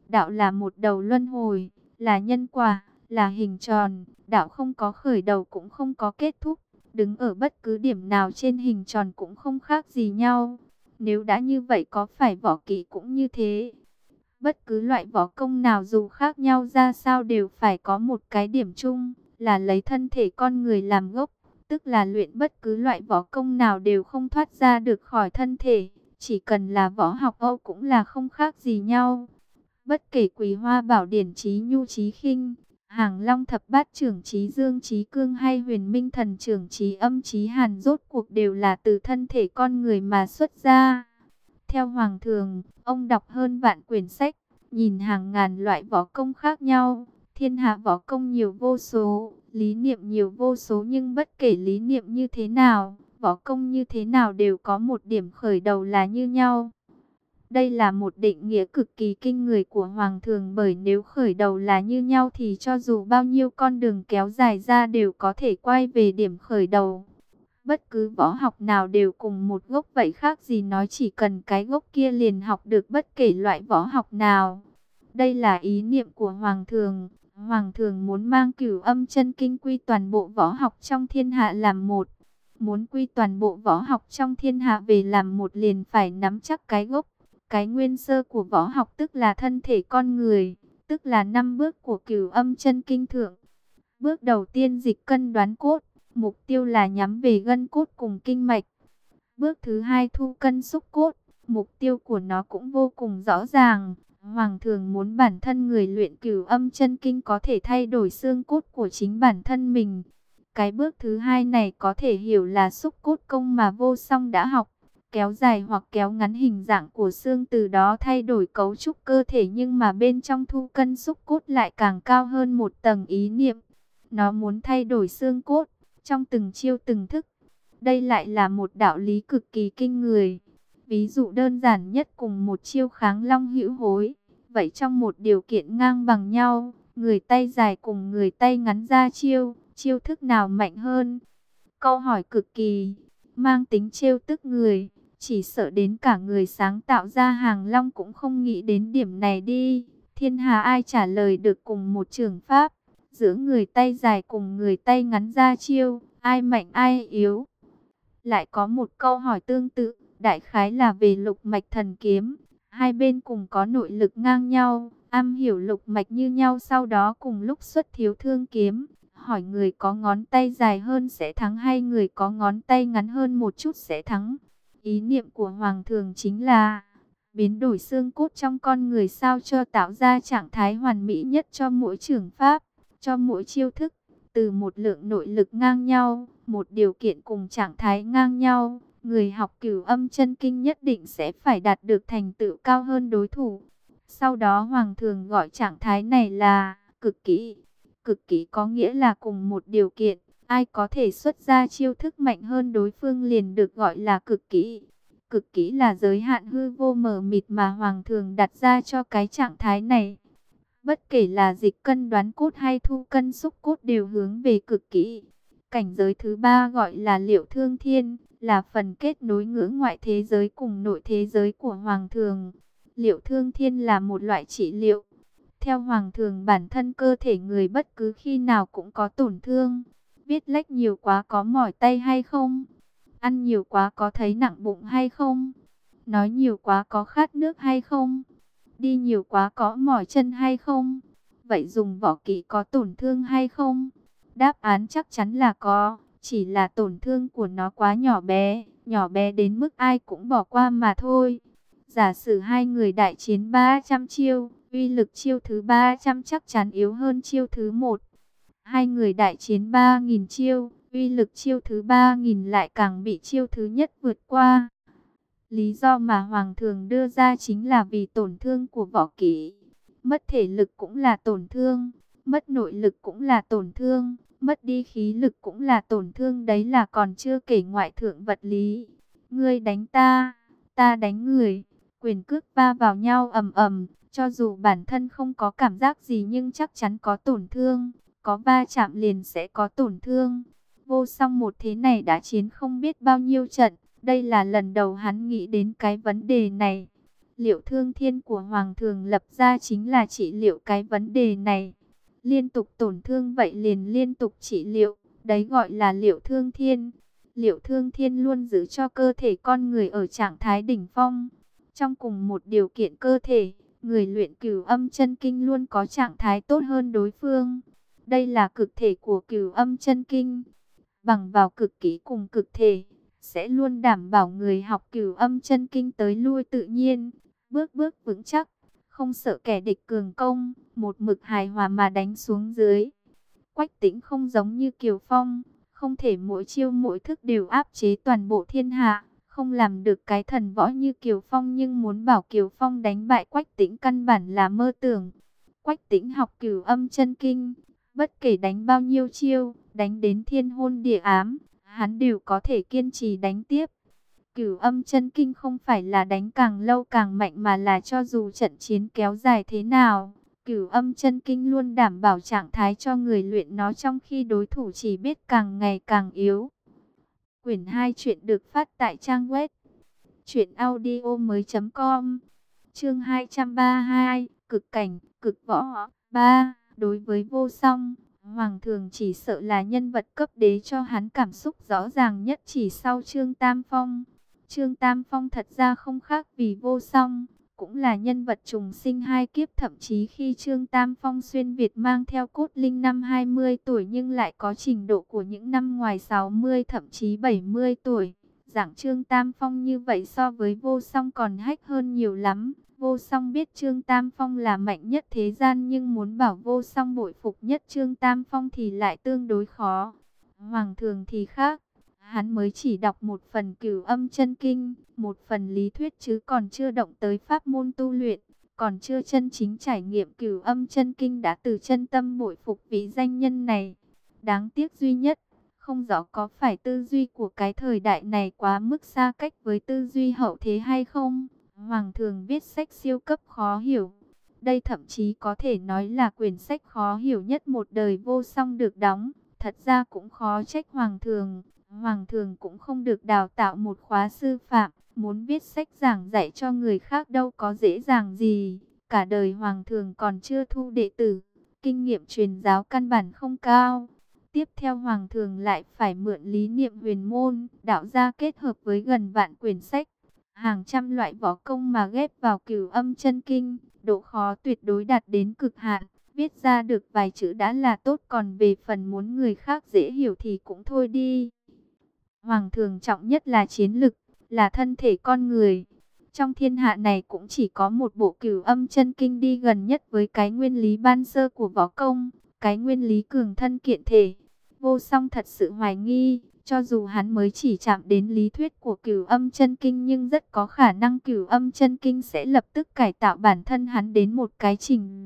Đạo là một đầu luân hồi, là nhân quả, là hình tròn, đạo không có khởi đầu cũng không có kết thúc, đứng ở bất cứ điểm nào trên hình tròn cũng không khác gì nhau. Nếu đã như vậy có phải võ kỹ cũng như thế? Bất cứ loại võ công nào dù khác nhau ra sao đều phải có một cái điểm chung, là lấy thân thể con người làm gốc, tức là luyện bất cứ loại võ công nào đều không thoát ra được khỏi thân thể, chỉ cần là võ học Âu cũng là không khác gì nhau. Bất kể Quỳ Hoa Bảo Điển Trí Nhu Trí Khinh, Hàng Long Thập Bát Trưởng Trí Dương Trí Cương hay Huyền Minh Thần Trưởng Trí Âm Trí Hàn rốt cuộc đều là từ thân thể con người mà xuất ra. Theo Hoàng thường, ông đọc hơn vạn quyển sách, nhìn hàng ngàn loại võ công khác nhau, thiên hạ võ công nhiều vô số, lý niệm nhiều vô số nhưng bất kể lý niệm như thế nào, võ công như thế nào đều có một điểm khởi đầu là như nhau. Đây là một định nghĩa cực kỳ kinh người của Hoàng thường bởi nếu khởi đầu là như nhau thì cho dù bao nhiêu con đường kéo dài ra đều có thể quay về điểm khởi đầu. Bất cứ võ học nào đều cùng một gốc, vậy khác gì nói chỉ cần cái gốc kia liền học được bất kể loại võ học nào. Đây là ý niệm của Hoàng thường. Hoàng thường muốn mang cửu âm chân kinh quy toàn bộ võ học trong thiên hạ làm một. Muốn quy toàn bộ võ học trong thiên hạ về làm một liền phải nắm chắc cái gốc. Cái nguyên sơ của võ học tức là thân thể con người, tức là năm bước của cửu âm chân kinh thượng. Bước đầu tiên dịch cân đoán cốt, mục tiêu là nhắm về gân cốt cùng kinh mạch. Bước thứ hai thu cân xúc cốt, mục tiêu của nó cũng vô cùng rõ ràng. Hoàng thường muốn bản thân người luyện cửu âm chân kinh có thể thay đổi xương cốt của chính bản thân mình. Cái bước thứ hai này có thể hiểu là xúc cốt công mà vô song đã học kéo dài hoặc kéo ngắn hình dạng của xương từ đó thay đổi cấu trúc cơ thể nhưng mà bên trong thu cân xúc cốt lại càng cao hơn một tầng ý niệm. Nó muốn thay đổi xương cốt trong từng chiêu từng thức. Đây lại là một đạo lý cực kỳ kinh người. Ví dụ đơn giản nhất cùng một chiêu kháng long hữu hối. Vậy trong một điều kiện ngang bằng nhau, người tay dài cùng người tay ngắn ra chiêu, chiêu thức nào mạnh hơn? Câu hỏi cực kỳ mang tính trêu tức người. Chỉ sợ đến cả người sáng tạo ra hàng long cũng không nghĩ đến điểm này đi. Thiên hà ai trả lời được cùng một trường pháp. Giữa người tay dài cùng người tay ngắn ra chiêu. Ai mạnh ai yếu. Lại có một câu hỏi tương tự. Đại khái là về lục mạch thần kiếm. Hai bên cùng có nội lực ngang nhau. Am hiểu lục mạch như nhau, sau đó cùng lúc xuất thiếu thương kiếm hỏi người có ngón tay dài hơn sẽ thắng, hay người có ngón tay ngắn hơn một chút sẽ thắng. Ý niệm của Hoàng thường chính là biến đổi xương cốt trong con người sao cho tạo ra trạng thái hoàn mỹ nhất cho mỗi trường pháp, cho mỗi chiêu thức, từ một lượng nội lực ngang nhau, một điều kiện cùng trạng thái ngang nhau. Người học cửu âm chân kinh nhất định sẽ phải đạt được thành tựu cao hơn đối thủ. Sau đó Hoàng thường gọi trạng thái này là cực kỹ. Cực kỹ có nghĩa là cùng một điều kiện, ai có thể xuất ra chiêu thức mạnh hơn đối phương liền được gọi là cực kỹ. Cực kỹ là giới hạn hư vô mờ mịt mà Hoàng thường đặt ra cho cái trạng thái này. Bất kể là dịch cân đoán cốt hay thu cân xúc cốt đều hướng về cực kỹ. Cảnh giới thứ ba gọi là liệu thương thiên, là phần kết nối ngữ ngoại thế giới cùng nội thế giới của Hoàng thường. Liệu thương thiên là một loại trị liệu. Theo Hoàng thường bản thân cơ thể người bất cứ khi nào cũng có tổn thương. Viết lách nhiều quá có mỏi tay hay không? Ăn nhiều quá có thấy nặng bụng hay không? Nói nhiều quá có khát nước hay không? Đi nhiều quá có mỏi chân hay không? Vậy dùng vỏ kỹ có tổn thương hay không? Đáp án chắc chắn là có, chỉ là tổn thương của nó quá nhỏ bé, nhỏ bé đến mức ai cũng bỏ qua mà thôi. Giả sử hai người đại chiến 300 chiêu, uy lực chiêu thứ 300 chắc chắn yếu hơn chiêu thứ 1. Hai người đại chiến 3.000 chiêu, uy lực chiêu thứ 3.000 lại càng bị chiêu thứ nhất vượt qua. Lý do mà Hoàng thường đưa ra chính là vì tổn thương của võ kỹ. Mất thể lực cũng là tổn thương, mất nội lực cũng là tổn thương, mất đi khí lực cũng là tổn thương đấy là còn chưa kể ngoại thượng vật lý. Ngươi đánh ta, ta đánh người, quyền cước va vào nhau ầm ầm, cho dù bản thân không có cảm giác gì nhưng chắc chắn có tổn thương, có va chạm liền sẽ có tổn thương. Vô song một thế này đã chiến không biết bao nhiêu trận, đây là lần đầu hắn nghĩ đến cái vấn đề này. Liệu thương thiên của Hoàng thường lập ra chính là trị liệu cái vấn đề này. Liên tục tổn thương vậy liền liên tục trị liệu, đấy gọi là liệu thương thiên. Liệu thương thiên luôn giữ cho cơ thể con người ở trạng thái đỉnh phong. Trong cùng một điều kiện cơ thể, người luyện cửu âm chân kinh luôn có trạng thái tốt hơn đối phương. Đây là cực thể của cửu âm chân kinh. Bằng vào cực kỹ cùng cực thể, sẽ luôn đảm bảo người học cửu âm chân kinh tới lui tự nhiên, bước bước vững chắc, không sợ kẻ địch cường công, một mực hài hòa mà đánh xuống dưới. Quách tĩnh không giống như Kiều Phong, không thể mỗi chiêu mỗi thức đều áp chế toàn bộ thiên hạ, không làm được cái thần võ như Kiều Phong nhưng muốn bảo Kiều Phong đánh bại Quách tĩnh căn bản là mơ tưởng. Quách tĩnh học cửu âm chân kinh, bất kể đánh bao nhiêu chiêu, đánh đến thiên hôn địa ám, hắn đều có thể kiên trì đánh tiếp. Cửu âm chân kinh không phải là đánh càng lâu càng mạnh mà là cho dù trận chiến kéo dài thế nào. Cửu âm chân kinh luôn đảm bảo trạng thái cho người luyện nó trong khi đối thủ chỉ biết càng ngày càng yếu. Quyển 2 chuyện được phát tại trang web truyệnaudiomoi.com. Chương 232, cực cảnh, cực võ 3, đối với vô song, Hoàng thường chỉ sợ là nhân vật cấp đế cho hắn cảm xúc rõ ràng nhất chỉ sau Trương Tam Phong. Trương Tam Phong thật ra không khác vì vô song, cũng là nhân vật trùng sinh hai kiếp thậm chí khi Trương Tam Phong xuyên Việt mang theo cốt linh năm 20 tuổi nhưng lại có trình độ của những năm ngoài 60 thậm chí 70 tuổi. Dạng Trương Tam Phong như vậy so với vô song còn hách hơn nhiều lắm. Vô song biết Trương Tam Phong là mạnh nhất thế gian nhưng muốn bảo vô song bội phục nhất Trương Tam Phong thì lại tương đối khó. Hoàng thường thì khác. Hắn mới chỉ đọc một phần cửu âm chân kinh, một phần lý thuyết chứ còn chưa động tới pháp môn tu luyện, còn chưa chân chính trải nghiệm cửu âm chân kinh đã từ chân tâm bội phục vị danh nhân này. Đáng tiếc duy nhất, không rõ có phải tư duy của cái thời đại này quá mức xa cách với tư duy hậu thế hay không. Hoàng thường viết sách siêu cấp khó hiểu. Đây thậm chí có thể nói là quyển sách khó hiểu nhất một đời vô song được đóng. Thật ra cũng khó trách Hoàng thường. Hoàng thường cũng không được đào tạo một khóa sư phạm. Muốn viết sách giảng dạy cho người khác đâu có dễ dàng gì. Cả đời Hoàng thường còn chưa thu đệ tử. Kinh nghiệm truyền giáo căn bản không cao. Tiếp theo Hoàng thường lại phải mượn lý niệm huyền môn, đạo gia kết hợp với gần vạn quyển sách hàng trăm loại võ công mà ghép vào cửu âm chân kinh, độ khó tuyệt đối đạt đến cực hạn. Viết ra được vài chữ đã là tốt còn về phần muốn người khác dễ hiểu thì cũng thôi đi. Hoàng thường trọng nhất là chiến lực, là thân thể con người. Trong thiên hạ này cũng chỉ có một bộ cửu âm chân kinh đi gần nhất với cái nguyên lý ban sơ của võ công, cái nguyên lý cường thân kiện thể. Vô song thật sự hoài nghi, cho dù hắn mới chỉ chạm đến lý thuyết của cửu âm chân kinh nhưng rất có khả năng cửu âm chân kinh sẽ lập tức cải tạo bản thân hắn đến một cái trình.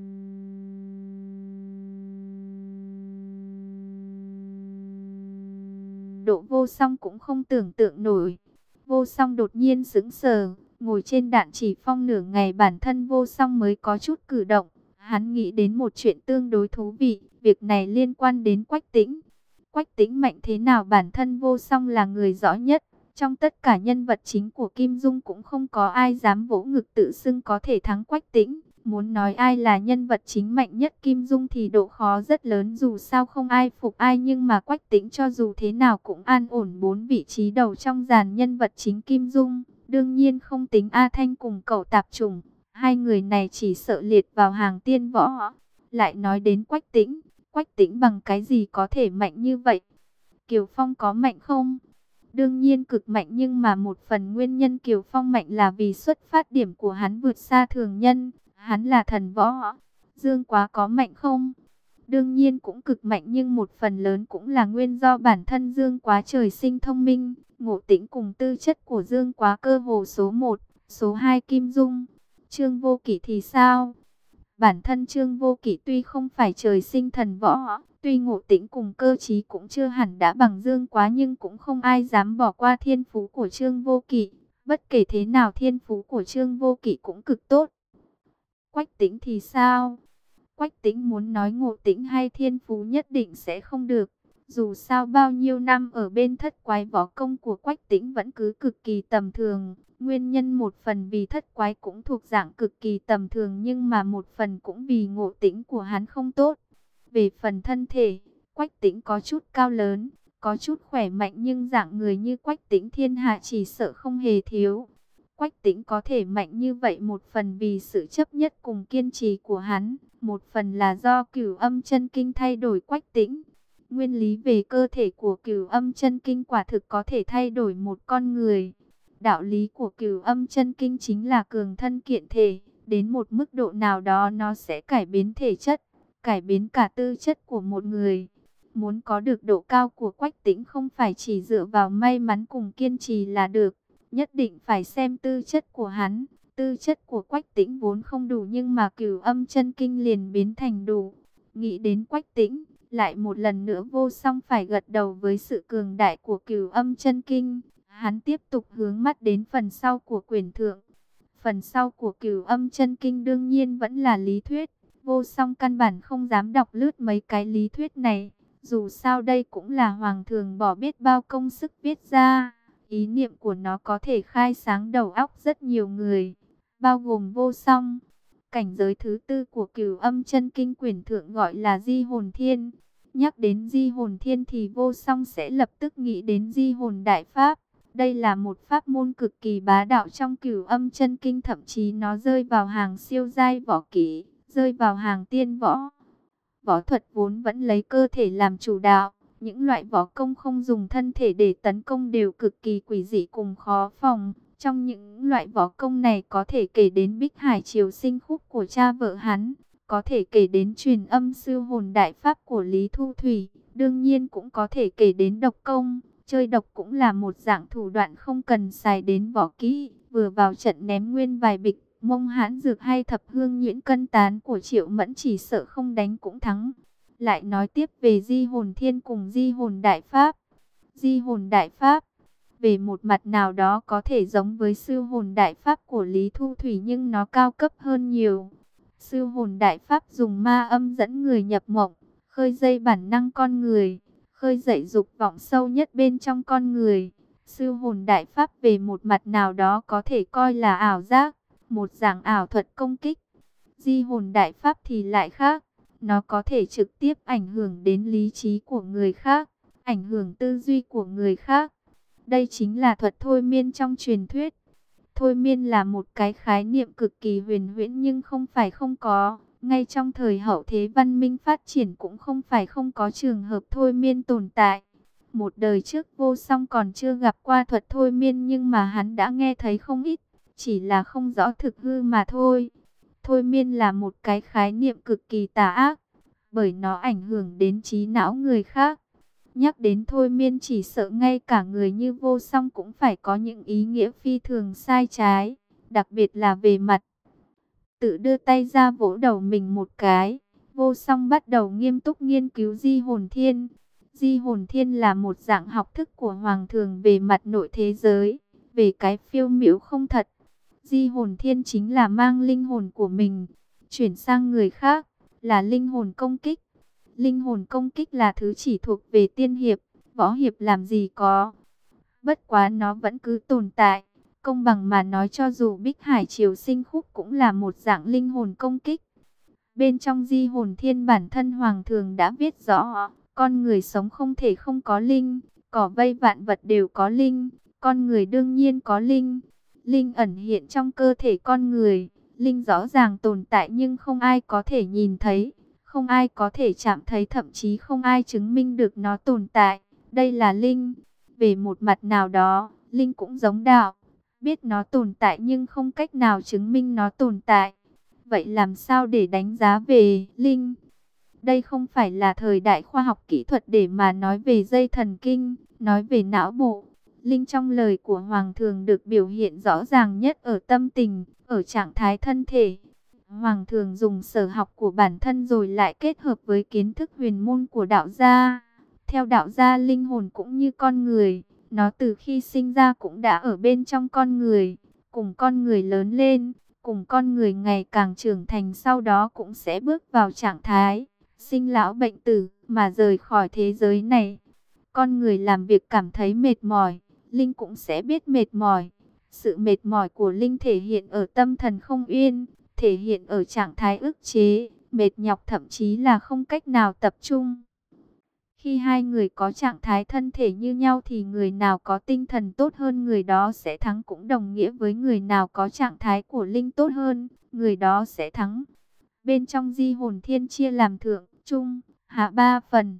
Độ vô song cũng không tưởng tượng nổi. Vô song đột nhiên sững sờ, ngồi trên đạn chỉ phong nửa ngày bản thân vô song mới có chút cử động. Hắn nghĩ đến một chuyện tương đối thú vị, việc này liên quan đến quách tĩnh. Quách tĩnh mạnh thế nào bản thân vô song là người rõ nhất. Trong tất cả nhân vật chính của Kim Dung cũng không có ai dám vỗ ngực tự xưng có thể thắng quách tĩnh. Muốn nói ai là nhân vật chính mạnh nhất Kim Dung thì độ khó rất lớn dù sao không ai phục ai nhưng mà quách tĩnh cho dù thế nào cũng an ổn bốn vị trí đầu trong dàn nhân vật chính Kim Dung. Đương nhiên không tính A Thanh cùng cậu tạp trùng, hai người này chỉ sợ liệt vào hàng tiên võ. Lại nói đến quách tĩnh, quách tĩnh bằng cái gì có thể mạnh như vậy? Kiều Phong có mạnh không? Đương nhiên cực mạnh nhưng mà một phần nguyên nhân Kiều Phong mạnh là vì xuất phát điểm của hắn vượt xa thường nhân. Hắn là thần võ. Dương quá có mạnh không? Đương nhiên cũng cực mạnh nhưng một phần lớn cũng là nguyên do bản thân Dương quá trời sinh thông minh. Ngộ tĩnh cùng tư chất của Dương quá cơ hồ số 1, số 2 Kim Dung. Trương Vô Kỷ thì sao? Bản thân Trương Vô Kỷ tuy không phải trời sinh thần võ, tuy ngộ tĩnh cùng cơ trí cũng chưa hẳn đã bằng Dương quá nhưng cũng không ai dám bỏ qua thiên phú của Trương Vô Kỷ. Bất kể thế nào thiên phú của Trương Vô Kỷ cũng cực tốt. Quách tĩnh thì sao? Quách tĩnh muốn nói ngộ tĩnh hay thiên phú nhất định sẽ không được. Dù sao bao nhiêu năm ở bên thất quái võ công của Quách Tĩnh vẫn cứ cực kỳ tầm thường. Nguyên nhân một phần vì thất quái cũng thuộc dạng cực kỳ tầm thường nhưng mà một phần cũng vì ngộ tĩnh của hắn không tốt. Về phần thân thể, Quách Tĩnh có chút cao lớn, có chút khỏe mạnh nhưng dạng người như Quách Tĩnh thiên hạ chỉ sợ không hề thiếu. Quách Tĩnh có thể mạnh như vậy một phần vì sự chấp nhất cùng kiên trì của hắn, một phần là do cửu âm chân kinh thay đổi Quách Tĩnh. Nguyên lý về cơ thể của cửu âm chân kinh quả thực có thể thay đổi một con người. Đạo lý của cửu âm chân kinh chính là cường thân kiện thể, đến một mức độ nào đó nó sẽ cải biến thể chất, cải biến cả tư chất của một người. Muốn có được độ cao của quách tĩnh không phải chỉ dựa vào may mắn cùng kiên trì là được, nhất định phải xem tư chất của hắn. Tư chất của quách tĩnh vốn không đủ nhưng mà cửu âm chân kinh liền biến thành đủ. Nghĩ đến quách tĩnh, lại một lần nữa vô song phải gật đầu với sự cường đại của cửu âm chân kinh. Hắn tiếp tục hướng mắt đến phần sau của quyển thượng. Phần sau của cửu âm chân kinh đương nhiên vẫn là lý thuyết. Vô song căn bản không dám đọc lướt mấy cái lý thuyết này. Dù sao đây cũng là hoàng thường bỏ biết bao công sức viết ra. Ý niệm của nó có thể khai sáng đầu óc rất nhiều người. Bao gồm vô song. Cảnh giới thứ tư của cửu âm chân kinh quyển thượng gọi là di hồn thiên. Nhắc đến di hồn thiên thì vô song sẽ lập tức nghĩ đến di hồn đại pháp. Đây là một pháp môn cực kỳ bá đạo trong cửu âm chân kinh thậm chí nó rơi vào hàng siêu giai võ kỹ, rơi vào hàng tiên võ. Võ thuật vốn vẫn lấy cơ thể làm chủ đạo, những loại võ công không dùng thân thể để tấn công đều cực kỳ quỷ dị cùng khó phòng. Trong những loại võ công này có thể kể đến Bích Hải Triều sinh khúc của cha vợ hắn, có thể kể đến truyền âm sư hồn đại pháp của Lý Thu Thủy, đương nhiên cũng có thể kể đến độc công. Chơi độc cũng là một dạng thủ đoạn không cần xài đến võ kỹ, vừa vào trận ném nguyên vài bịch, mông hãn dược hay thập hương nhuyễn cân tán của triệu mẫn chỉ sợ không đánh cũng thắng. Lại nói tiếp về di hồn thiên cùng di hồn đại pháp. Di hồn đại pháp, về một mặt nào đó có thể giống với sư hồn đại pháp của Lý Thu Thủy nhưng nó cao cấp hơn nhiều. Sư hồn đại pháp dùng ma âm dẫn người nhập mộng, khơi dây bản năng con người, khơi dậy dục vọng sâu nhất bên trong con người. Sư hồn đại pháp về một mặt nào đó có thể coi là ảo giác, một dạng ảo thuật công kích. Di hồn đại pháp thì lại khác, nó có thể trực tiếp ảnh hưởng đến lý trí của người khác, ảnh hưởng tư duy của người khác. Đây chính là thuật thôi miên trong truyền thuyết. Thôi miên là một cái khái niệm cực kỳ huyền huyễn nhưng không phải không có. Ngay trong thời hậu thế văn minh phát triển cũng không phải không có trường hợp thôi miên tồn tại. Một đời trước vô song còn chưa gặp qua thuật thôi miên nhưng mà hắn đã nghe thấy không ít, chỉ là không rõ thực hư mà thôi. Thôi miên là một cái khái niệm cực kỳ tà ác, bởi nó ảnh hưởng đến trí não người khác. Nhắc đến thôi miên chỉ sợ ngay cả người như vô song cũng phải có những ý nghĩa phi thường sai trái, đặc biệt là về mặt. Tự đưa tay ra vỗ đầu mình một cái, vô song bắt đầu nghiêm túc nghiên cứu di hồn thiên. Di hồn thiên là một dạng học thức của Hoàng thường về mặt nội thế giới, về cái phiêu miểu không thật. Di hồn thiên chính là mang linh hồn của mình, chuyển sang người khác, là linh hồn công kích. Linh hồn công kích là thứ chỉ thuộc về tiên hiệp, võ hiệp làm gì có. Bất quá nó vẫn cứ tồn tại. Công bằng mà nói cho dù Bích Hải Triều sinh khúc cũng là một dạng linh hồn công kích. Bên trong di hồn thiên bản thân Hoàng thường đã viết rõ, con người sống không thể không có linh, cỏ vây vạn vật đều có linh, con người đương nhiên có linh. Linh ẩn hiện trong cơ thể con người, linh rõ ràng tồn tại nhưng không ai có thể nhìn thấy, không ai có thể chạm thấy thậm chí không ai chứng minh được nó tồn tại. Đây là linh. Về một mặt nào đó, linh cũng giống đạo, biết nó tồn tại nhưng không cách nào chứng minh nó tồn tại. Vậy làm sao để đánh giá về linh? Đây không phải là thời đại khoa học kỹ thuật để mà nói về dây thần kinh, nói về não bộ. Linh trong lời của Hoàng thường được biểu hiện rõ ràng nhất ở tâm tình, ở trạng thái thân thể. Hoàng thường dùng sở học của bản thân rồi lại kết hợp với kiến thức huyền môn của đạo gia. Theo đạo gia linh hồn cũng như con người, nó từ khi sinh ra cũng đã ở bên trong con người, cùng con người lớn lên, cùng con người ngày càng trưởng thành sau đó cũng sẽ bước vào trạng thái sinh lão bệnh tử mà rời khỏi thế giới này. Con người làm việc cảm thấy mệt mỏi, Linh cũng sẽ biết mệt mỏi. Sự mệt mỏi của Linh thể hiện ở tâm thần không yên, thể hiện ở trạng thái ức chế, mệt nhọc thậm chí là không cách nào tập trung. Khi hai người có trạng thái thân thể như nhau thì người nào có tinh thần tốt hơn người đó sẽ thắng cũng đồng nghĩa với người nào có trạng thái của linh tốt hơn, người đó sẽ thắng. Bên trong di hồn thiên chia làm thượng, trung, hạ ba phần.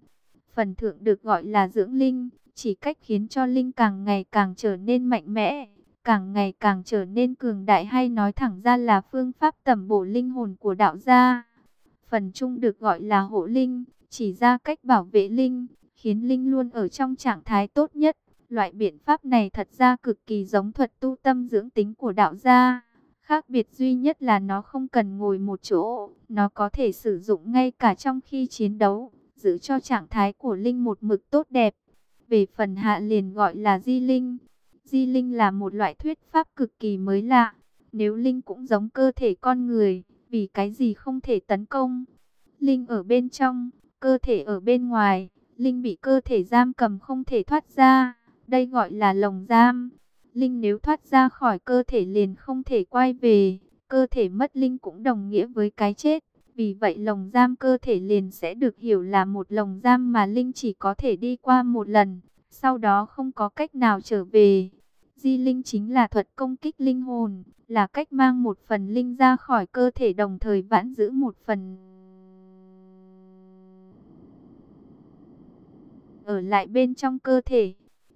Phần thượng được gọi là dưỡng linh, chỉ cách khiến cho linh càng ngày càng trở nên mạnh mẽ, càng ngày càng trở nên cường đại hay nói thẳng ra là phương pháp tẩm bổ linh hồn của đạo gia. Phần trung được gọi là hộ linh, chỉ ra cách bảo vệ linh, khiến linh luôn ở trong trạng thái tốt nhất. Loại biện pháp này thật ra cực kỳ giống thuật tu tâm dưỡng tính của đạo gia. Khác biệt duy nhất là nó không cần ngồi một chỗ, nó có thể sử dụng ngay cả trong khi chiến đấu, giữ cho trạng thái của linh một mực tốt đẹp. Về phần hạ liền gọi là di linh. Di linh là một loại thuyết pháp cực kỳ mới lạ. Nếu linh cũng giống cơ thể con người, vì cái gì không thể tấn công? Linh ở bên trong, cơ thể ở bên ngoài, linh bị cơ thể giam cầm không thể thoát ra. Đây gọi là lồng giam. Linh nếu thoát ra khỏi cơ thể liền không thể quay về, cơ thể mất linh cũng đồng nghĩa với cái chết. Vì vậy lồng giam cơ thể liền sẽ được hiểu là một lồng giam mà Linh chỉ có thể đi qua một lần, sau đó không có cách nào trở về. Di Linh chính là thuật công kích linh hồn, là cách mang một phần Linh ra khỏi cơ thể đồng thời vãn giữ một phần. Ở lại bên trong cơ thể.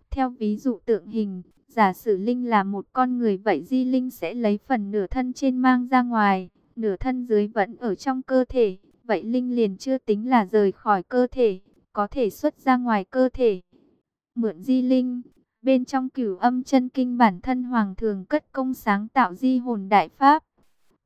Theo ví dụ tượng hình, giả sử Linh là một con người vậy Di Linh sẽ lấy phần nửa thân trên mang ra ngoài nửa thân dưới vẫn ở trong cơ thể, vậy linh liền chưa tính là rời khỏi cơ thể, có thể xuất ra ngoài cơ thể. Mượn di linh, bên trong cửu âm chân kinh bản thân hoàng thường cất công sáng tạo di hồn đại pháp.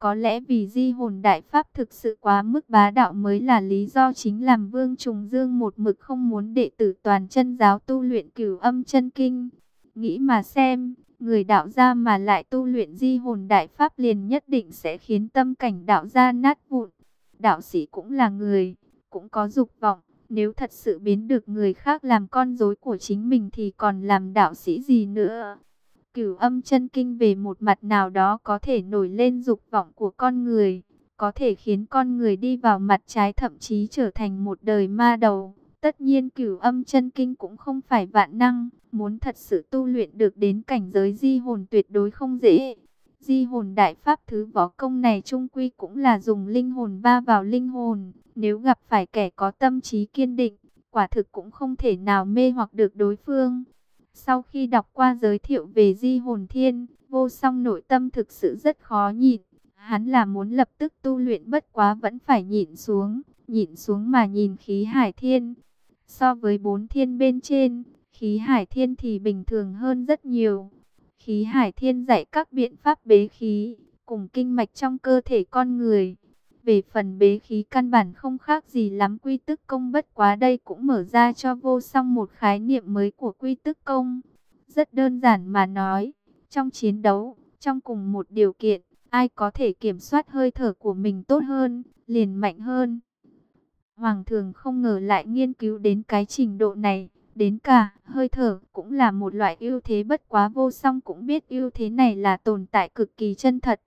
Có lẽ vì di hồn đại pháp thực sự quá mức bá đạo mới là lý do chính làm vương trùng dương một mực không muốn đệ tử toàn chân giáo tu luyện cửu âm chân kinh. Nghĩ mà xem, Người đạo gia mà lại tu luyện di hồn đại pháp liền nhất định sẽ khiến tâm cảnh đạo gia nát vụn. Đạo sĩ cũng là người, cũng có dục vọng. Nếu thật sự biến được người khác làm con rối của chính mình thì còn làm đạo sĩ gì nữa? Cửu âm chân kinh về một mặt nào đó có thể nổi lên dục vọng của con người, có thể khiến con người đi vào mặt trái thậm chí trở thành một đời ma đầu. Tất nhiên cửu âm chân kinh cũng không phải vạn năng, muốn thật sự tu luyện được đến cảnh giới di hồn tuyệt đối không dễ. Di hồn đại pháp thứ võ công này trung quy cũng là dùng linh hồn va vào linh hồn, nếu gặp phải kẻ có tâm trí kiên định, quả thực cũng không thể nào mê hoặc được đối phương. Sau khi đọc qua giới thiệu về di hồn thiên, vô song nội tâm thực sự rất khó nhịn. Hắn là muốn lập tức tu luyện bất quá vẫn phải nhịn xuống, nhịn xuống mà nhìn khí hải thiên. So với bốn thiên bên trên, khí hải thiên thì bình thường hơn rất nhiều. Khí hải thiên dạy các biện pháp bế khí, cùng kinh mạch trong cơ thể con người. Về phần bế khí căn bản không khác gì lắm quy tức công bất quá đây cũng mở ra cho vô song một khái niệm mới của quy tức công. Rất đơn giản mà nói, trong chiến đấu, trong cùng một điều kiện, ai có thể kiểm soát hơi thở của mình tốt hơn, liền mạnh hơn. Hoàng thường không ngờ lại nghiên cứu đến cái trình độ này, đến cả hơi thở cũng là một loại ưu thế bất quá vô song cũng biết ưu thế này là tồn tại cực kỳ chân thật.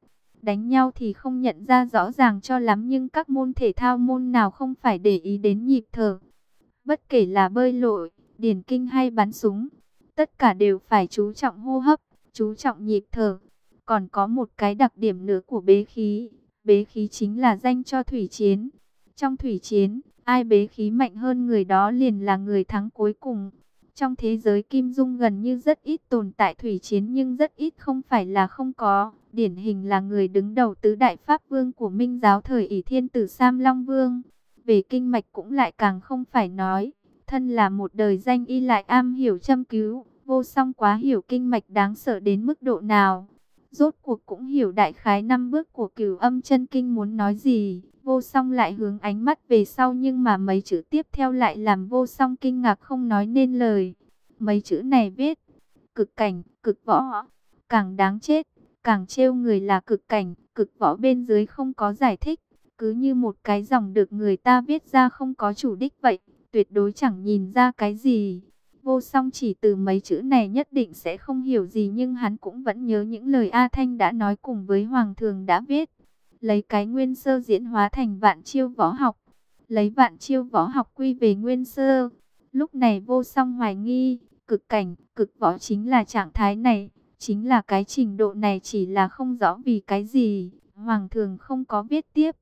Đánh nhau thì không nhận ra rõ ràng cho lắm nhưng các môn thể thao môn nào không phải để ý đến nhịp thở. Bất kể là bơi lội, điền kinh hay bắn súng, tất cả đều phải chú trọng hô hấp, chú trọng nhịp thở. Còn có một cái đặc điểm nữa của bế khí, bế khí chính là danh cho thủy chiến. Trong thủy chiến, ai bế khí mạnh hơn người đó liền là người thắng cuối cùng. Trong thế giới Kim Dung gần như rất ít tồn tại thủy chiến nhưng rất ít không phải là không có. Điển hình là người đứng đầu tứ đại pháp vương của Minh giáo thời ỷ thiên tử Sam Long Vương. Về kinh mạch cũng lại càng không phải nói. Thân là một đời danh y lại am hiểu châm cứu. Vô song quá hiểu kinh mạch đáng sợ đến mức độ nào. Rốt cuộc cũng hiểu đại khái năm bước của cửu âm chân kinh muốn nói gì. Vô song lại hướng ánh mắt về sau nhưng mà mấy chữ tiếp theo lại làm vô song kinh ngạc không nói nên lời. Mấy chữ này viết, cực cảnh, cực võ, càng đáng chết, càng trêu người là cực cảnh, cực võ bên dưới không có giải thích. Cứ như một cái dòng được người ta viết ra không có chủ đích vậy, tuyệt đối chẳng nhìn ra cái gì. Vô song chỉ từ mấy chữ này nhất định sẽ không hiểu gì nhưng hắn cũng vẫn nhớ những lời A Thanh đã nói cùng với Hoàng thường đã viết lấy cái nguyên sơ diễn hóa thành vạn chiêu võ học, lấy vạn chiêu võ học quy về nguyên sơ. Lúc này vô song hoài nghi, cực cảnh, cực võ chính là trạng thái này, chính là cái trình độ này chỉ là không rõ vì cái gì, hoàng thường không có viết tiếp.